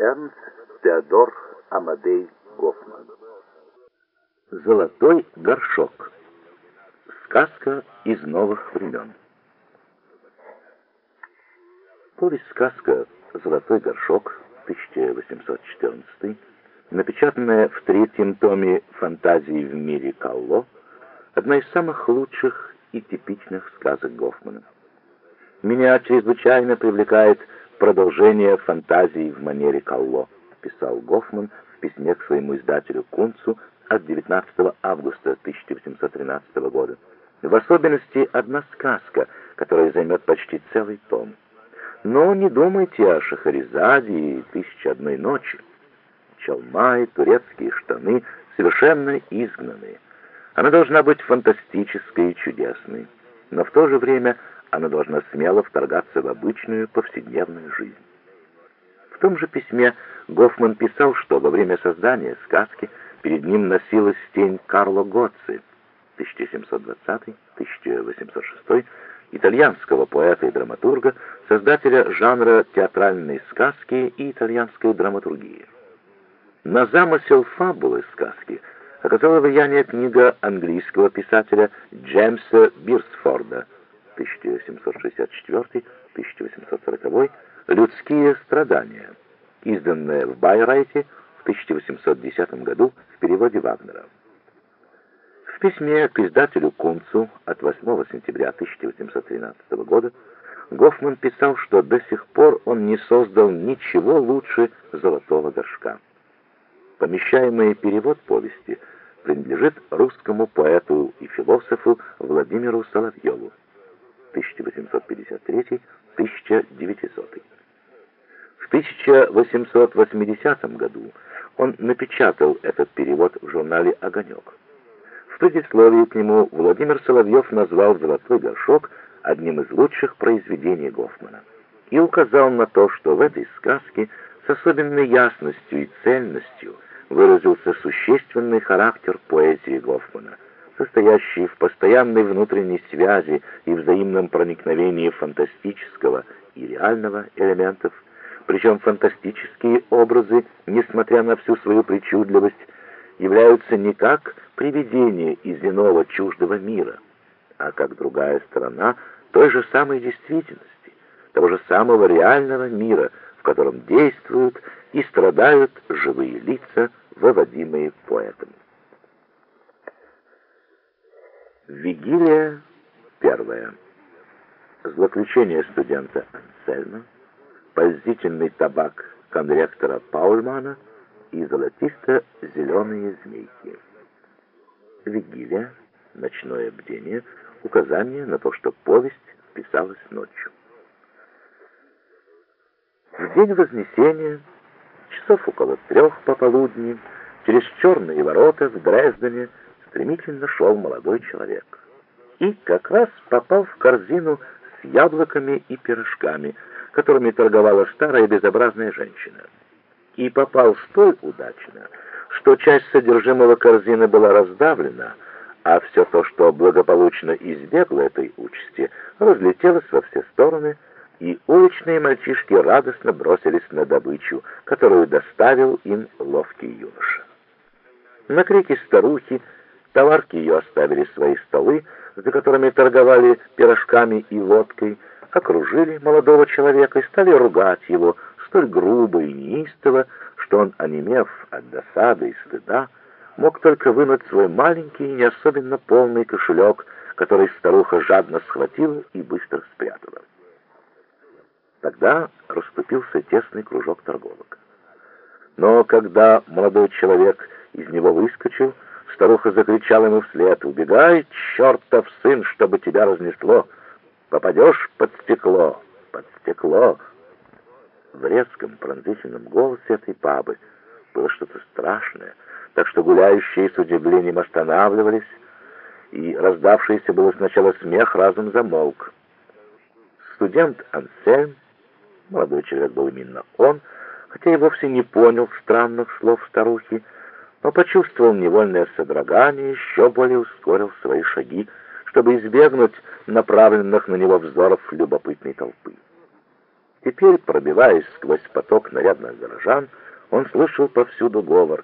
Эрнст Теодор Амадей Гофман. Золотой горшок. Сказка из новых времен. Повесть-сказка «Золотой горшок» 1814, напечатанная в третьем томе «Фантазии в мире Калло», одна из самых лучших и типичных сказок Гофмана. Меня чрезвычайно привлекает продолжение фантазии в манере Калло, писал Гофман в письме к своему издателю Кунцу от 19 августа 1813 года. В особенности одна сказка, которая займет почти целый том. Но не думайте о Шахаризаде и «Тысяча одной ночи». Чалма и турецкие штаны совершенно изгнанные. Она должна быть фантастической и чудесной, но в то же время она должна смело вторгаться в обычную повседневную жизнь. В том же письме Гофман писал, что во время создания сказки перед ним носилась тень Карло Гоцци 1720-1806, итальянского поэта и драматурга, создателя жанра театральной сказки и итальянской драматургии. На замысел фабулы сказки оказала влияние книга английского писателя Джеймса Бирсфорда 1764-1840 «Людские страдания», изданная в Байрайте в 1810 году в переводе Вагнера. В письме к издателю Кунцу от 8 сентября 1813 года Гофман писал, что до сих пор он не создал ничего лучше «Золотого горшка». Помещаемый перевод повести принадлежит русскому поэту и философу Владимиру Соловьеву. 1853-1900. В 1880 году он напечатал этот перевод в журнале «Огонек». В предисловии к нему Владимир Соловьев назвал «Золотой горшок» одним из лучших произведений Гофмана и указал на то, что в этой сказке с особенной ясностью и цельностью выразился существенный характер поэзии Гофмана – состоящий в постоянной внутренней связи и взаимном проникновении фантастического и реального элементов, причем фантастические образы, несмотря на всю свою причудливость, являются не как привидение из иного чуждого мира, а как другая сторона той же самой действительности, того же самого реального мира, в котором действуют и страдают живые лица, выводимые поэтом. Вигилия первая. Злоключение студента Ансельма, пользительный табак конректора Паульмана и золотисто-зеленые змейки. Вигилия, ночное бдение, указание на то, что повесть писалась ночью. В день Вознесения, часов около трех пополудни, через черные ворота в Дрездене стремительно шел молодой человек. И как раз попал в корзину с яблоками и пирожками, которыми торговала старая безобразная женщина. И попал столь удачно, что часть содержимого корзины была раздавлена, а все то, что благополучно избегло этой участи, разлетелось во все стороны, и уличные мальчишки радостно бросились на добычу, которую доставил им ловкий юноша. На крики старухи Товарки ее оставили свои столы, за которыми торговали пирожками и водкой, окружили молодого человека и стали ругать его столь грубо и неистово, что он, онемев от досады и стыда, мог только вынуть свой маленький и не особенно полный кошелек, который старуха жадно схватила и быстро спрятала. Тогда расступился тесный кружок торговок. Но когда молодой человек из него выскочил, Старуха закричала ему вслед. «Убегай, чертов сын, чтобы тебя разнесло! Попадешь под стекло, под стекло!» В резком пронзительном голосе этой бабы было что-то страшное, так что гуляющие с удивлением останавливались, и раздавшийся было сначала смех разом замолк. Студент Ансельм, молодой человек был именно он, хотя и вовсе не понял странных слов старухи, но почувствовал невольное содрогание еще более ускорил свои шаги, чтобы избегнуть направленных на него взоров любопытной толпы. Теперь, пробиваясь сквозь поток нарядных горожан, он слышал повсюду говор